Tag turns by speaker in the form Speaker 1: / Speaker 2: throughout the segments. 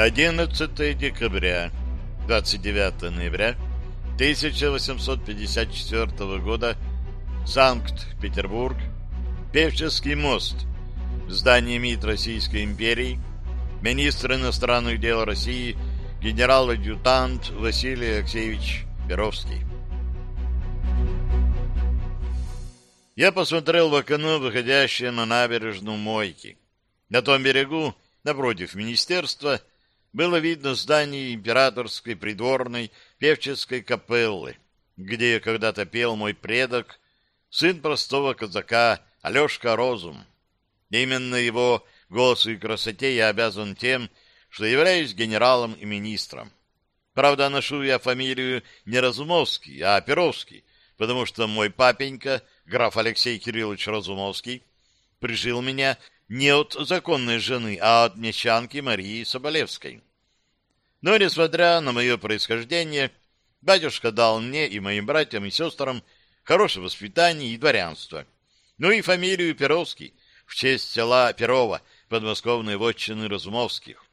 Speaker 1: 11 декабря, 29 ноября 1854 года, Санкт-Петербург, Певческий мост, здание МИД Российской империи, министр иностранных дел России, генерал-адъютант Василий Алексеевич Перовский. Я посмотрел в окно, выходящее на набережную Мойки. На том берегу, напротив министерства, было видно здание императорской придворной певческой капеллы, где когда-то пел мой предок, сын простого казака Алешка Розум. Именно его голосу и красоте я обязан тем, что являюсь генералом и министром. Правда, ношу я фамилию не Разумовский, а Перовский, потому что мой папенька — граф Алексей Кириллович Разумовский, прижил меня не от законной жены, а от мещанки Марии Соболевской. Но, несмотря на мое происхождение, батюшка дал мне и моим братьям и сестрам хорошее воспитание и дворянство. Ну и фамилию Перовский в честь села Перова, подмосковной вотчины Разумовских.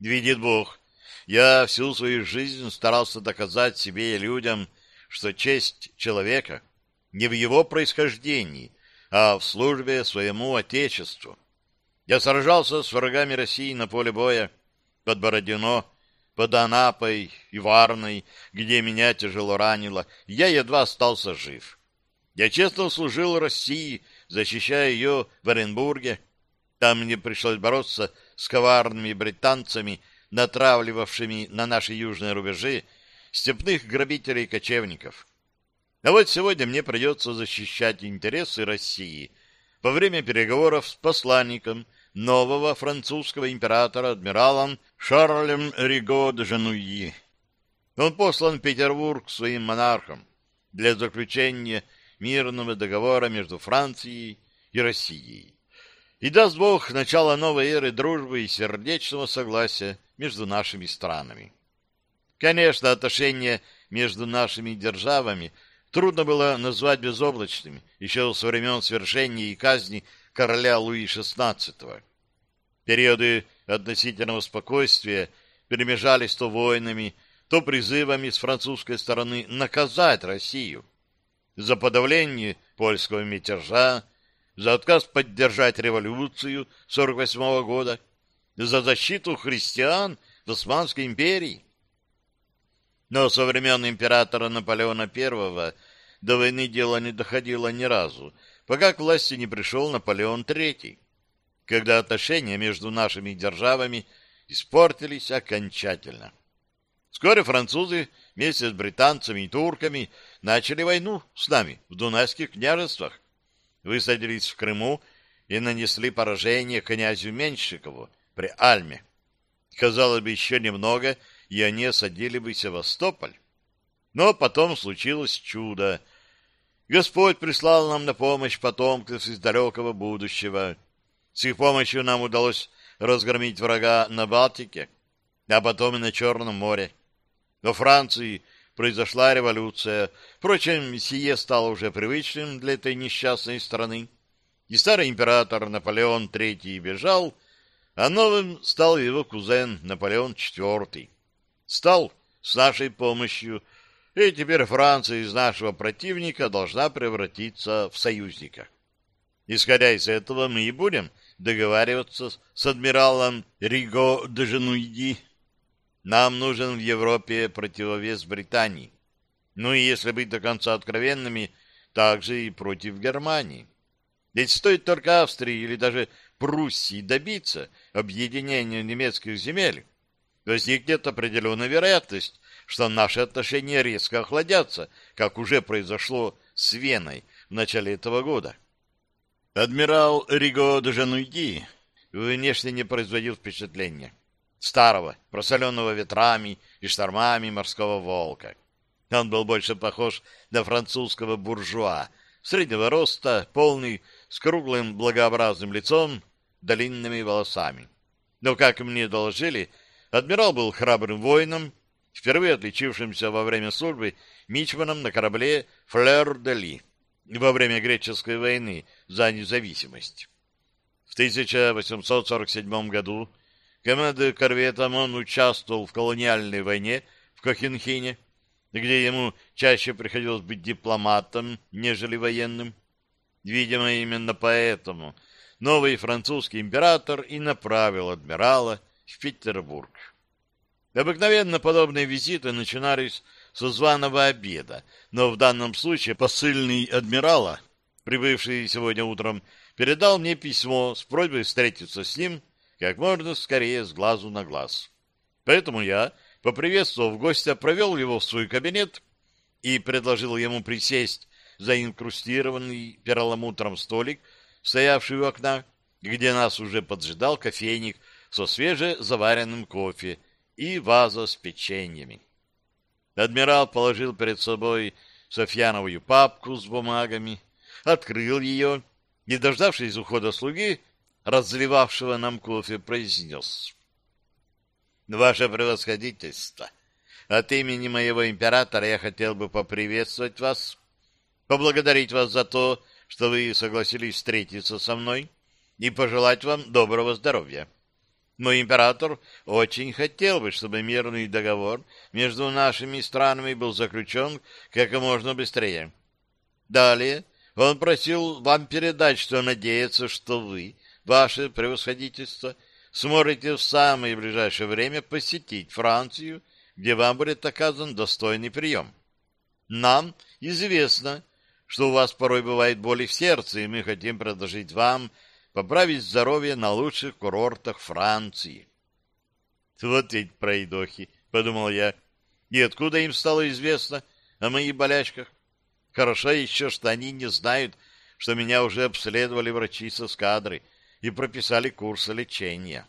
Speaker 1: Видит Бог, я всю свою жизнь старался доказать себе и людям, что честь человека не в его происхождении, а в службе своему Отечеству. Я сражался с врагами России на поле боя под Бородино, под Анапой и Варной, где меня тяжело ранило, я едва остался жив. Я честно служил России, защищая ее в Оренбурге. Там мне пришлось бороться с коварными британцами, натравливавшими на наши южные рубежи степных грабителей-кочевников. А вот сегодня мне придется защищать интересы России во время переговоров с посланником нового французского императора адмиралом Шарлем Риго де Жануи. Он послан в Петербург своим монархом для заключения мирного договора между Францией и Россией. И даст Бог начало новой эры дружбы и сердечного согласия между нашими странами. Конечно, отношения между нашими державами – трудно было назвать безоблачными еще со времен свершения и казни короля Луи XVI. Периоды относительного спокойствия перемежались то войнами, то призывами с французской стороны наказать Россию за подавление польского мятежа, за отказ поддержать революцию 48 года, за защиту христиан в Османской империи. Но со времен императора Наполеона I до войны дело не доходило ни разу, пока к власти не пришел Наполеон III, когда отношения между нашими державами испортились окончательно. Вскоре французы вместе с британцами и турками начали войну с нами в Дунайских княжествах, высадились в Крыму и нанесли поражение князю Меньшикову при Альме. Казалось бы, еще немного — и они осадили бы Севастополь. Но потом случилось чудо. Господь прислал нам на помощь потомков из далекого будущего. С их помощью нам удалось разгромить врага на Балтике, а потом и на Черном море. Во Франции произошла революция. Впрочем, сие стало уже привычным для этой несчастной страны. И старый император Наполеон III бежал, а новым стал его кузен Наполеон IV стал с нашей помощью, и теперь Франция из нашего противника должна превратиться в союзника. Исходя из этого, мы и будем договариваться с адмиралом Риго де Женуиди. Нам нужен в Европе противовес Британии. Ну и если быть до конца откровенными, также и против Германии. Ведь стоит только Австрии или даже Пруссии добиться объединения немецких земель, возникнет определенная вероятность, что наши отношения резко охладятся, как уже произошло с Веной в начале этого года. Адмирал Риго де Жануйди внешне не производил впечатления старого, просоленного ветрами и штормами морского волка. Он был больше похож на французского буржуа, среднего роста, полный, с круглым благообразным лицом, длинными волосами. Но, как мне доложили, Адмирал был храбрым воином, впервые отличившимся во время службы мичманом на корабле «Флер-де-Ли» во время греческой войны за независимость. В 1847 году командуя корветом, он участвовал в колониальной войне в Кохенхине, где ему чаще приходилось быть дипломатом, нежели военным. Видимо, именно поэтому новый французский император и направил адмирала в Петербург. Обыкновенно подобные визиты начинались со званого обеда, но в данном случае посыльный адмирала, прибывший сегодня утром, передал мне письмо с просьбой встретиться с ним как можно скорее с глазу на глаз. Поэтому я, поприветствовав гостя, провел его в свой кабинет и предложил ему присесть за инкрустированный перламутром столик, стоявший у окна, где нас уже поджидал кофейник со свежезаваренным кофе и ваза с печеньями. Адмирал положил перед собой Софьяновую папку с бумагами, открыл ее и, дождавшись ухода слуги, разливавшего нам кофе, произнес. «Ваше превосходительство, от имени моего императора я хотел бы поприветствовать вас, поблагодарить вас за то, что вы согласились встретиться со мной и пожелать вам доброго здоровья. Мой император очень хотел бы, чтобы мирный договор между нашими странами был заключен как можно быстрее. Далее он просил вам передать, что надеется, что вы, ваше превосходительство, сможете в самое ближайшее время посетить Францию, где вам будет оказан достойный прием. Нам известно, что у вас порой бывает боли в сердце, и мы хотим предложить вам поправить здоровье на лучших курортах Франции. Вот ведь пройдохи, подумал я. И откуда им стало известно о моих болячках? Хорошо еще, что они не знают, что меня уже обследовали врачи со эскадры и прописали курсы лечения.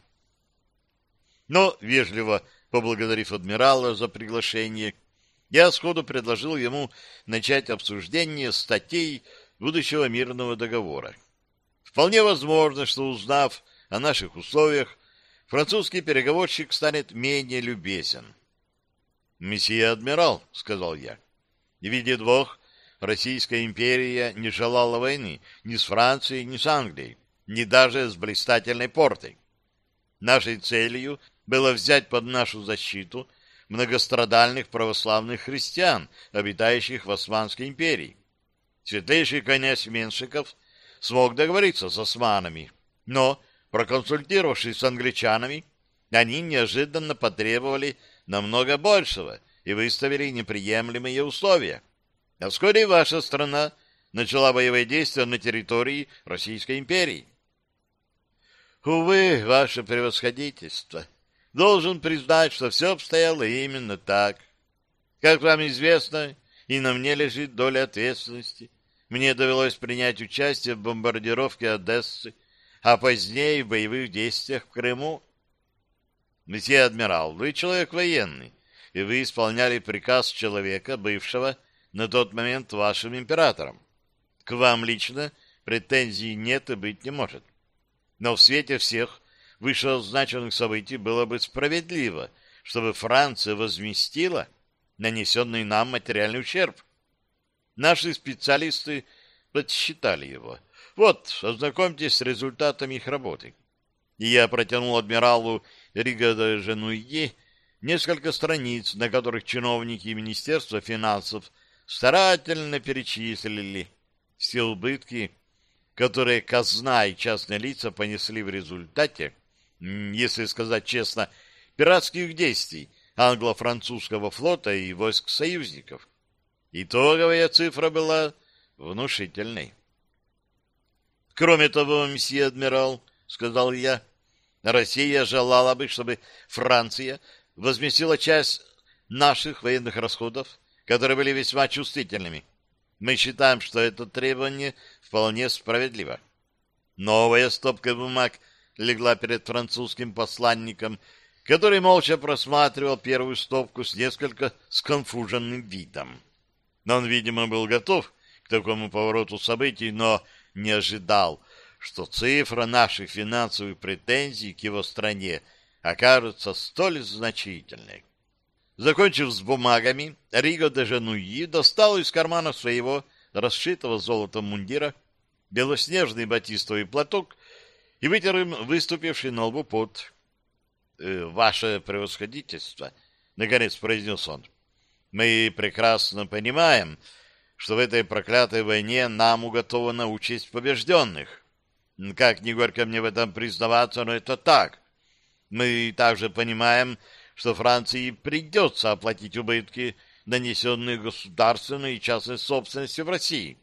Speaker 1: Но, вежливо поблагодарив адмирала за приглашение, я сходу предложил ему начать обсуждение статей будущего мирного договора. Вполне возможно, что узнав о наших условиях, французский переговорщик станет менее любезен. «Месье адмирал», — сказал я, — «видит Бог, Российская империя не желала войны ни с Францией, ни с Англией, ни даже с блистательной портой. Нашей целью было взять под нашу защиту многострадальных православных христиан, обитающих в Османской империи. Светлейший князь Меншиков — смог договориться с османами, но, проконсультировавшись с англичанами, они неожиданно потребовали намного большего и выставили неприемлемые условия. А вскоре ваша страна начала боевые действия на территории Российской империи. Увы, ваше превосходительство, должен признать, что все обстояло именно так. Как вам известно, и на мне лежит доля ответственности — мне довелось принять участие в бомбардировке Одессы, а позднее в боевых действиях в Крыму. Месье адмирал, вы человек военный, и вы исполняли приказ человека, бывшего на тот момент вашим императором. К вам лично претензий нет и быть не может. Но в свете всех вышеозначенных событий было бы справедливо, чтобы Франция возместила нанесенный нам материальный ущерб. Наши специалисты подсчитали его. Вот, ознакомьтесь с результатами их работы. И я протянул адмиралу Рига де несколько страниц, на которых чиновники Министерства финансов старательно перечислили все убытки, которые казна и частные лица понесли в результате, если сказать честно, пиратских действий англо-французского флота и войск союзников. Итоговая цифра была внушительной. Кроме того, месье адмирал, — сказал я, — Россия желала бы, чтобы Франция возместила часть наших военных расходов, которые были весьма чувствительными. Мы считаем, что это требование вполне справедливо. Новая стопка бумаг легла перед французским посланником, который молча просматривал первую стопку с несколько сконфуженным видом. Но он, видимо, был готов к такому повороту событий, но не ожидал, что цифра наших финансовых претензий к его стране окажется столь значительной. Закончив с бумагами, Риго де Жануи достал из кармана своего расшитого золотом мундира белоснежный батистовый платок и вытер им выступивший на лбу пот. э, ваше превосходительство, — наконец произнес он, — мы прекрасно понимаем, что в этой проклятой войне нам уготована участь побежденных. Как ни горько мне в этом признаваться, но это так. Мы также понимаем, что Франции придется оплатить убытки, нанесенные государственной и частной собственностью в России.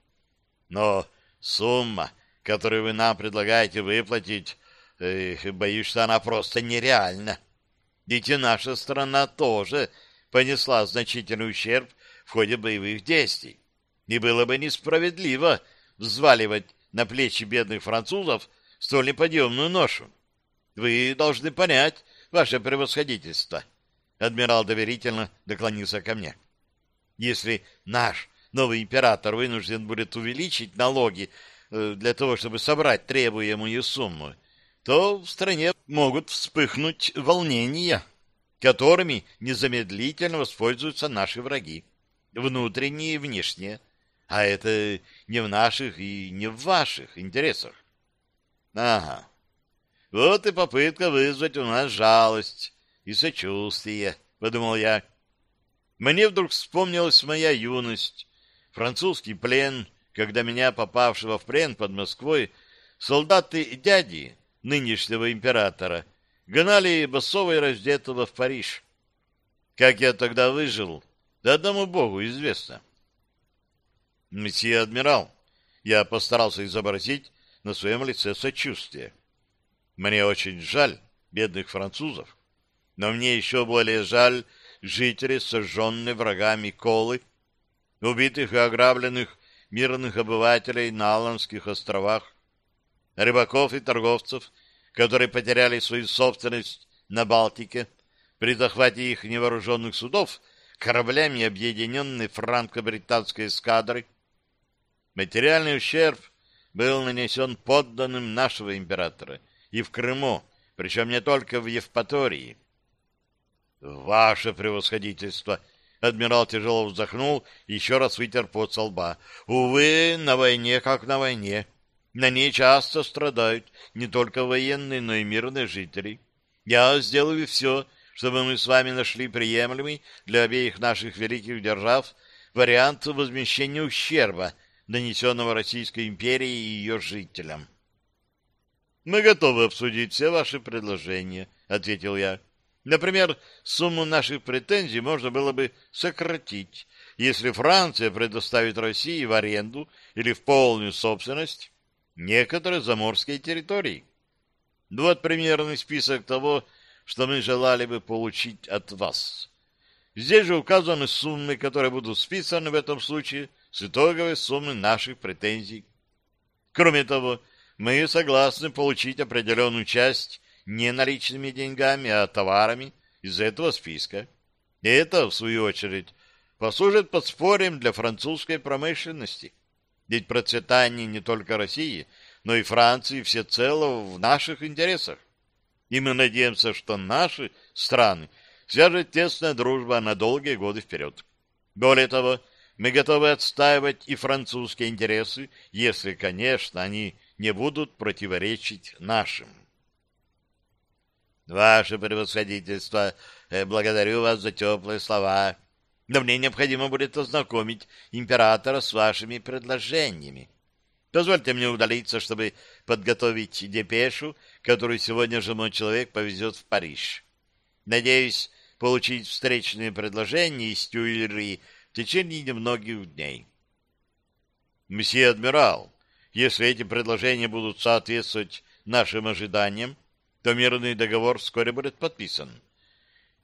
Speaker 1: Но сумма, которую вы нам предлагаете выплатить, эх, боюсь, что она просто нереальна. Ведь и наша страна тоже понесла значительный ущерб в ходе боевых действий. И было бы несправедливо взваливать на плечи бедных французов столь неподъемную ношу. Вы должны понять, ваше превосходительство. Адмирал доверительно доклонился ко мне. Если наш новый император вынужден будет увеличить налоги э, для того, чтобы собрать требуемую сумму, то в стране могут вспыхнуть волнения, которыми незамедлительно воспользуются наши враги, внутренние и внешние, а это не в наших и не в ваших интересах. Ага. Вот и попытка вызвать у нас жалость и сочувствие, подумал я. Мне вдруг вспомнилась моя юность, французский плен, когда меня, попавшего в плен под Москвой, солдаты дяди, нынешнего императора, гнали босого и раздетого в Париж. Как я тогда выжил, да одному богу известно. Месье адмирал, я постарался изобразить на своем лице сочувствие. Мне очень жаль бедных французов, но мне еще более жаль жителей, сожженной врагами Колы, убитых и ограбленных мирных обывателей на Аланских островах, рыбаков и торговцев, которые потеряли свою собственность на Балтике при захвате их невооруженных судов кораблями объединенной франко-британской эскадры, Материальный ущерб был нанесен подданным нашего императора и в Крыму, причем не только в Евпатории. «Ваше превосходительство!» Адмирал тяжело вздохнул еще раз вытер пот со лба. «Увы, на войне как на войне. На ней часто страдают не только военные, но и мирные жители. Я сделаю все, чтобы мы с вами нашли приемлемый для обеих наших великих держав вариант возмещения ущерба, нанесенного Российской империи и ее жителям. «Мы готовы обсудить все ваши предложения», — ответил я. «Например, сумму наших претензий можно было бы сократить, если Франция предоставит России в аренду или в полную собственность некоторые заморские территории. Вот примерный список того, что мы желали бы получить от вас. Здесь же указаны суммы, которые будут списаны в этом случае с итоговой суммы наших претензий. Кроме того, мы согласны получить определенную часть не наличными деньгами, а товарами из этого списка. И это, в свою очередь, послужит подспорьем для французской промышленности. Ведь процветание не только России, но и Франции всецело в наших интересах. И мы надеемся, что наши страны свяжет тесная дружба на долгие годы вперед. Более того, мы готовы отстаивать и французские интересы, если, конечно, они не будут противоречить нашим. Ваше превосходительство, э, благодарю вас за теплые слова, но мне необходимо будет ознакомить императора с вашими предложениями. Позвольте мне удалиться, чтобы подготовить депешу, которую сегодня же мой человек повезет в Париж. Надеюсь получить встречные предложения из Тюильри в течение немногих дней. Месье адмирал, если эти предложения будут соответствовать нашим ожиданиям, то мирный договор вскоре будет подписан.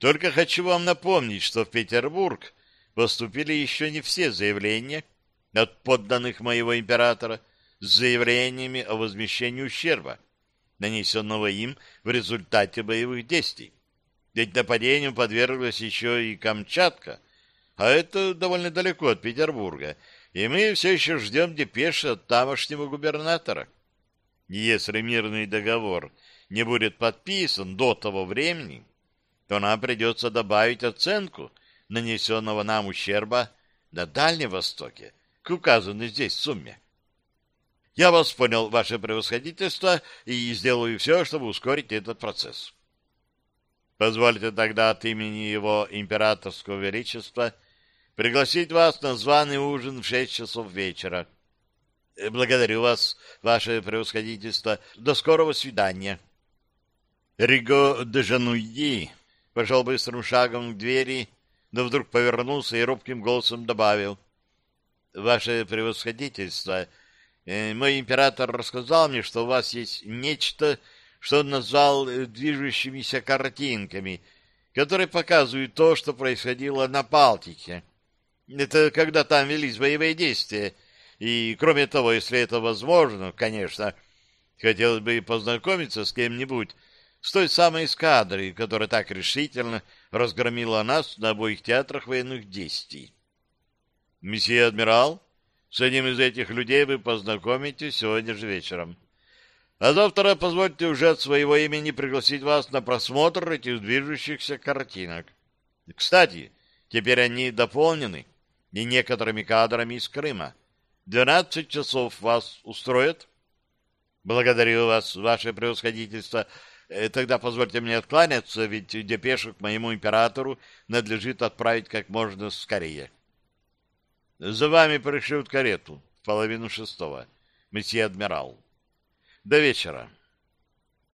Speaker 1: Только хочу вам напомнить, что в Петербург поступили еще не все заявления от подданных моего императора с заявлениями о возмещении ущерба, нанесенного им в результате боевых действий. Ведь нападению подверглась еще и Камчатка — а это довольно далеко от Петербурга, и мы все еще ждем депеши от тамошнего губернатора. Если мирный договор не будет подписан до того времени, то нам придется добавить оценку нанесенного нам ущерба на Дальнем Востоке к указанной здесь сумме. Я вас понял, ваше превосходительство, и сделаю все, чтобы ускорить этот процесс. Позвольте тогда от имени его императорского величества пригласить вас на званый ужин в шесть часов вечера. Благодарю вас, ваше превосходительство. До скорого свидания. Риго де Жануйи пошел быстрым шагом к двери, но вдруг повернулся и робким голосом добавил. — Ваше превосходительство, э, мой император рассказал мне, что у вас есть нечто, что он назвал э, движущимися картинками, которые показывают то, что происходило на Балтике. Это когда там велись боевые действия. И, кроме того, если это возможно, конечно, хотелось бы познакомиться с кем-нибудь, с той самой эскадрой, которая так решительно разгромила нас на обоих театрах военных действий. Месье адмирал, с одним из этих людей вы познакомитесь сегодня же вечером. А завтра позвольте уже от своего имени пригласить вас на просмотр этих движущихся картинок. Кстати, теперь они дополнены и некоторыми кадрами из Крыма. Двенадцать часов вас устроит? Благодарю вас, ваше превосходительство. Э, тогда позвольте мне откланяться, ведь депешу к моему императору надлежит отправить как можно скорее. За вами пришлют карету в половину шестого, месье адмирал. До вечера.